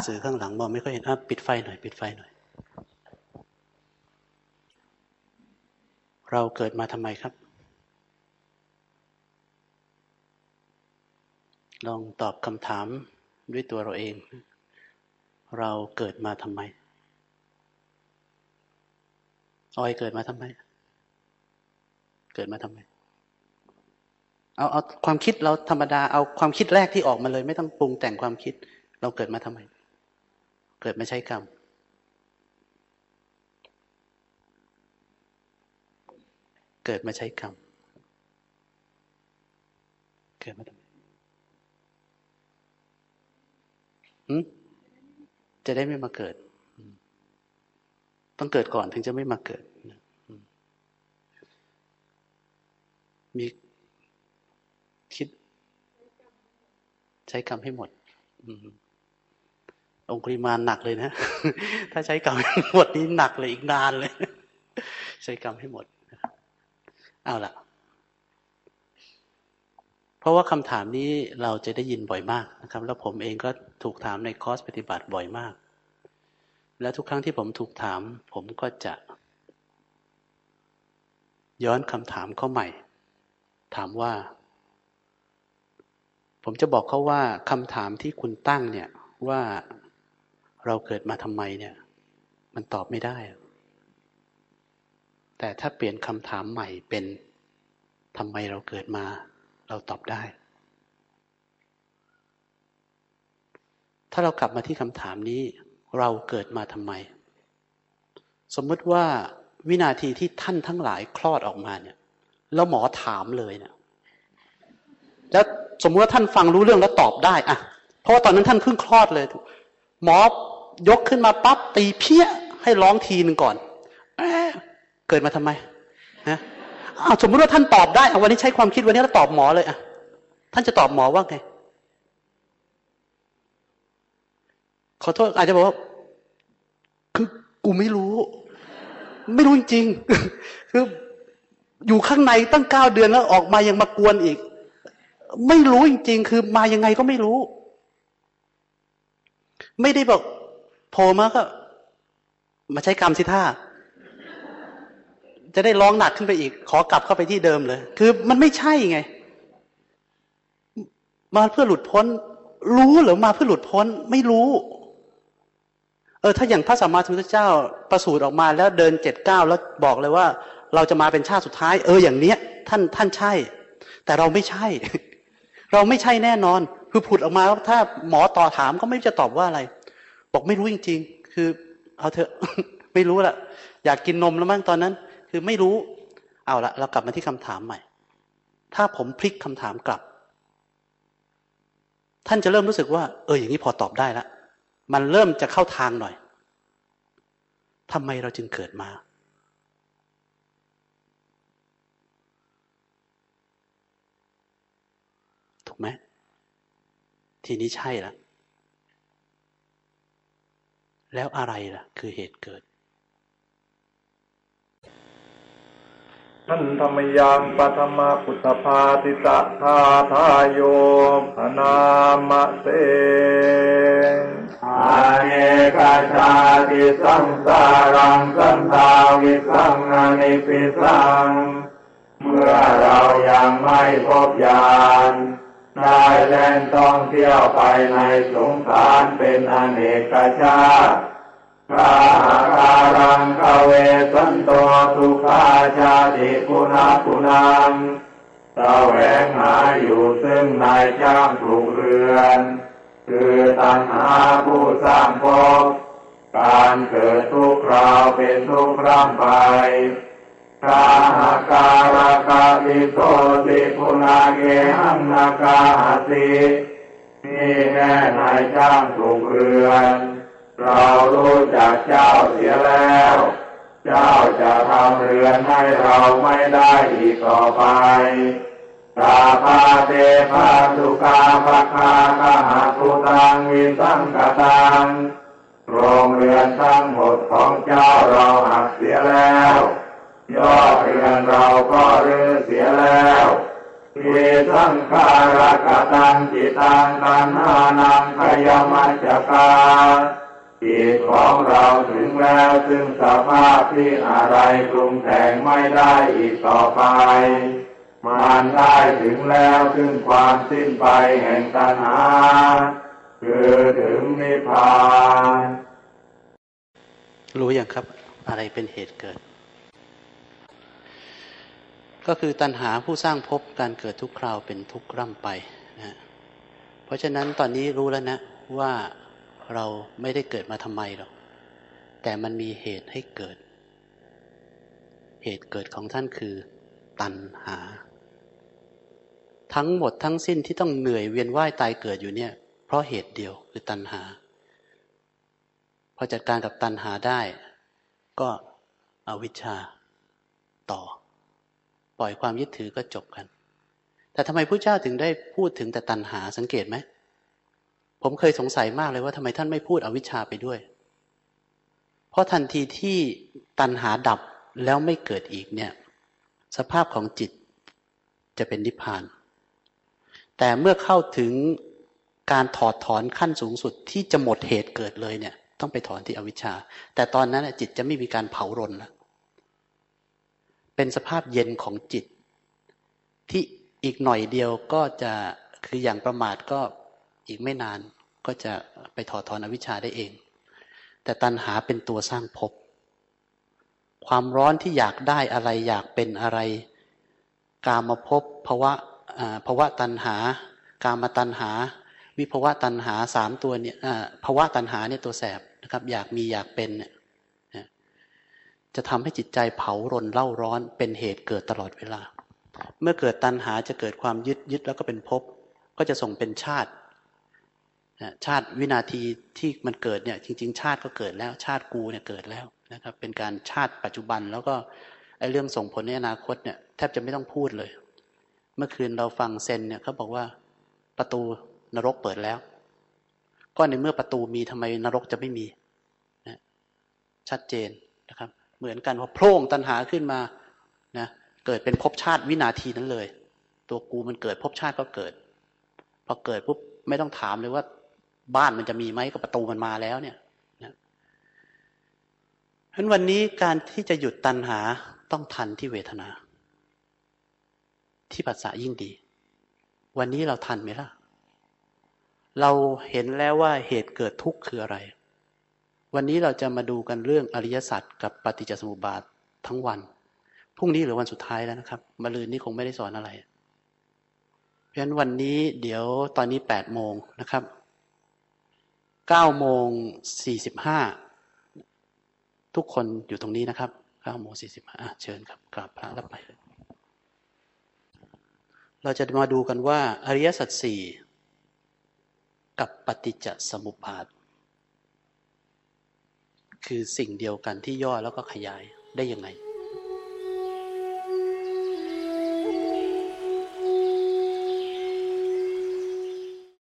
งสือข้างหลังมองไม่ค่อยเห็นอะปิดไฟหน่อย ปิดไฟหน่อย เราเกิดมาทำไมครับ ลองตอบคำถามด้วยตัวเราเอง เราเกิดมาทำไม ออยเกิดมาทำไม เกิดมาทำไม เอาเอาความคิดเราธรรมดา เอาความคิดแรกที่ออกมาเลย ไม่ต้องปรุงแต่งความคิดเราเกิดมาทำไม เกิดมาใช้กรรม เกิดมาใช้กรรม เกิดมาทำไมจะได้ไม่มาเกิด ต้องเกิดก่อนถึงจะไม่มาเกิด มีคิด ใช้กรรมให้หมด อืม องคุริมาหนักเลยนะ ถ้าใช้กรรมให้หมดนี้หนักเลยอีกนานเลย ใช้กรรมให้หมด เอาล่ะ เพราะว่าคำถามนี้เราจะได้ยินบ่อยมากนะครับ แล้วผมเองก็ถูกถามในคอร์สปฏิบัติบ่อยมาก และทุกครั้งที่ผมถูกถาม ผมก็จะ ย้อนคำถามเข้าใหม่ ถามว่า ผมจะบอกเขาว่าคำถามที่คุณตั้งเนี่ยว่า เราเกิดมาทำไมเนี่ย มันตอบไม่ได้ แต่ถ้าเปลี่ยนคำถามใหม่เป็นทำไมเราเกิดมา เราตอบได้ ถ้าเรากลับมาที่คำถามนี้ เราเกิดมาทำไม สมมติว่าวินาทีที่ท่านทั้งหลายคลอดออกมาเนี่ย แล้วหมอถามเลยเนี่ยแล้วสมมติว่าท่านฟังรู้เรื่องแล้วตอบได้อะเพราะว่าตอนนั้นท่านเพิ่งคลอดเลย หมอยกขึ้นมาปั๊บตีเพี้ยให้ร้องทีหนึ่งก่อนเกิดมาทำไมนะอ้าวสมมติว่าท่านตอบได้วันนี้ใช้ความคิดวันนี้แล้วตอบหมอเลยอะ ท่านจะตอบหมอว่าไงขอโทษอาจจะบอกว่าคือกูไม่รู้ ไม่รู้จริงๆคืออยู่ข้างในตั้งเก้าเดือนแล้วออกมายังมากวนอีก ไม่รู้จริง ๆ คือมายังไงก็ไม่รู้ ไม่ได้บอกโผล่มาก็มาใช้กรรมสิท่า จะได้ร้องหนักขึ้นไปอีก ขอกลับเข้าไปที่เดิมเลย คือมันไม่ใช่ไง มาเพื่อหลุดพ้น รู้หรือมาเพื่อหลุดพ้น ไม่รู้ เออ ถ้าอย่างพระสัมมาสัมพุทธเจ้าประสูติออกมาแล้วเดินเจ็ดเก้าแล้วบอกเลยว่า เราจะมาเป็นชาติสุดท้าย เอออย่างเนี้ย ท่านท่านใช่ แต่เราไม่ใช่ เราไม่ใช่แน่นอน คือผุดออกมาถ้าหมอต่อถามก็ไม่จะตอบว่าอะไร บอกไม่รู้จริง ๆ คือ เอาเถอะไม่รู้ละอยากกินนมแล้วมั้งตอนนั้น คือไม่รู้ เอาละเรากลับมาที่คำถามใหม่ ถ้าผมพลิกคำถามกลับ ท่านจะเริ่มรู้สึกว่า เอออย่างนี้พอตอบได้ละมันเริ่มจะเข้าทางหน่อยทำไมเราจึงเกิดมาถูกไหม ทีนี้ใช่ละแล้วอะไรล่ะ คือเหตุเกิดท่านธรรมยังปัทมาพุทธภาติตะทาทาโยพนามะเสอาเนกาชาติสังสารังสันตาวิสังอนิปิสัง เมื่อเรายังไม่พบญาณได้แล่ นท่องเที่ยวไปในสงสารเป็นอเนกชาติกาการังกเวสันโตทุขาชาติคุณาคุณังตะแหวงหาอยู่ซึ่งในจ้างถูกเรือน คือตัณหาผู้สร้างภพการเกิดทุกคราวเป็นทุกร่ำไป กาหาการกาติโตติพุนาเกหังนากาสินี่แน่นายจ้างถูกเรือน เรารู้จักเจ้าเสียแล้ว เจ้าจะทำเรือนให้เราไม่ได้อีกต่อไปตาพาเตพาสุกาภคาคาหาตุตังวิสังกตังโรงเรือนทั้งหมดของเจ้าเราหักเสียแล้ว ยอดเรือนเราก็รื้อเสียแล้วเวสังขารกตังจิตังตันหานังขยมัจจกาจิตของเราถึงแล้วซึ่งสภาพที่อะไรปรุงแต่งไม่ได้อีกต่อไป มันได้ถึงแล้วซึ่งความสิ้นไปแห่งตัณหา คือถึงนิพพาน รู้อย่างครับ อะไรเป็นเหตุเกิด ก็คือตัณหาผู้สร้างภพการเกิดทุกคราวเป็นทุกข์ร่ำไปนะเพราะฉะนั้นตอนนี้รู้แล้วนะว่าเราไม่ได้เกิดมาทำไมหรอกแต่มันมีเหตุให้เกิด เหตุเกิดของท่านคือ ตัณหา ทั้งหมดทั้งสิ้นที่ต้องเหนื่อยเวียนว่ายตายเกิดอยู่เนี่ย เพราะเหตุเดียวคือตัณหา พอจัดการกับตัณหาได้ ก็อวิชชาต่อ ปล่อยความยึดถือก็จบกัน แต่ทำไมพระเจ้าถึงได้พูดถึงแต่ตัณหาสังเกตไหม ผมเคยสงสัยมากเลยว่าทำไมท่านไม่พูดอวิชชาไปด้วย เพราะทันทีที่ตัณหาดับแล้วไม่เกิดอีกเนี่ย สภาพของจิตจะเป็นนิพพาน แต่เมื่อเข้าถึงการถอดถอนขั้นสูงสุดที่จะหมดเหตุเกิดเลยเนี่ย ต้องไปถอนที่อวิชชา แต่ตอนนั้นจิตจะไม่มีการเผารนแล้ว เป็นสภาพเย็นของจิต ที่อีกหน่อยเดียวก็จะคืออย่างประมาทก็อีกไม่นานก็จะไปถอดถอนอวิชชาได้เอง แต่ตัณหาเป็นตัวสร้างภพความร้อนที่อยากได้อะไรอยากเป็นอะไร กามภพภวะภวะตัณหา กามตัณหา วิภวะตัณหาสามตัวเนี่ยภวะตัณหาเนี่ยตัวแสบนะครับ อยากมีอยากเป็นเนี่ย จะทำให้จิตใจเผารนเล่าร้อนเป็นเหตุเกิดตลอดเวลา เมื่อเกิดตัณหาจะเกิดความยึดยึดแล้วก็เป็นภพก็จะส่งเป็นชาติชาติวินาทีที่มันเกิดเนี่ยจริง ๆ ชาติก็เกิดแล้ว ชาติกูเนี่ยเกิดแล้วนะครับ เป็นการชาติปัจจุบันแล้วก็ไอ้เรื่องส่งผลในอนาคตเนี่ยแทบจะไม่ต้องพูดเลย เมื่อคืนเราฟังเซนเนี่ยเขาบอกว่าประตูนรกเปิดแล้ว ก็ในเมื่อประตูมีทำไมนรกจะไม่มีนะชัดเจนนะครับ เหมือนกันพอโพร่งตัณหาขึ้นมานะเกิดเป็นภพชาติวินาทีนั้นเลย ตัวกูมันเกิดภพชาติก็เกิด พอเกิดปุ๊บไม่ต้องถามเลยว่า บ้านมันจะมีไหมก็ประตูมันมาแล้วเนี่ยนะเพราะวันนี้การที่จะหยุดตัณหาต้องทันที่เวทนา ที่ปัสสะยิ่งดี วันนี้เราทันไหมล่ะ เราเห็นแล้วว่าเหตุเกิดทุกข์คืออะไร วันนี้เราจะมาดูกันเรื่องอริยสัจกับปฏิจจสมุปบาททั้งวัน พรุ่งนี้หรือวันสุดท้ายแล้วนะครับมะรืนนี้คงไม่ได้สอนอะไร เพราะฉะนั้นวันนี้เดี๋ยวตอนนี้แปดโมงนะครับเก้าโมงสี่สิบห้าทุกคนอยู่ตรงนี้นะครับเก้าโมงสี่สิบห้าเชิญครับกราบพระรับไป เราจะมาดูกันว่าอริยสัจสี่กับปฏิจจสมุปบาท คือสิ่งเดียวกันที่ย่อแล้วก็ขยายได้ยังไง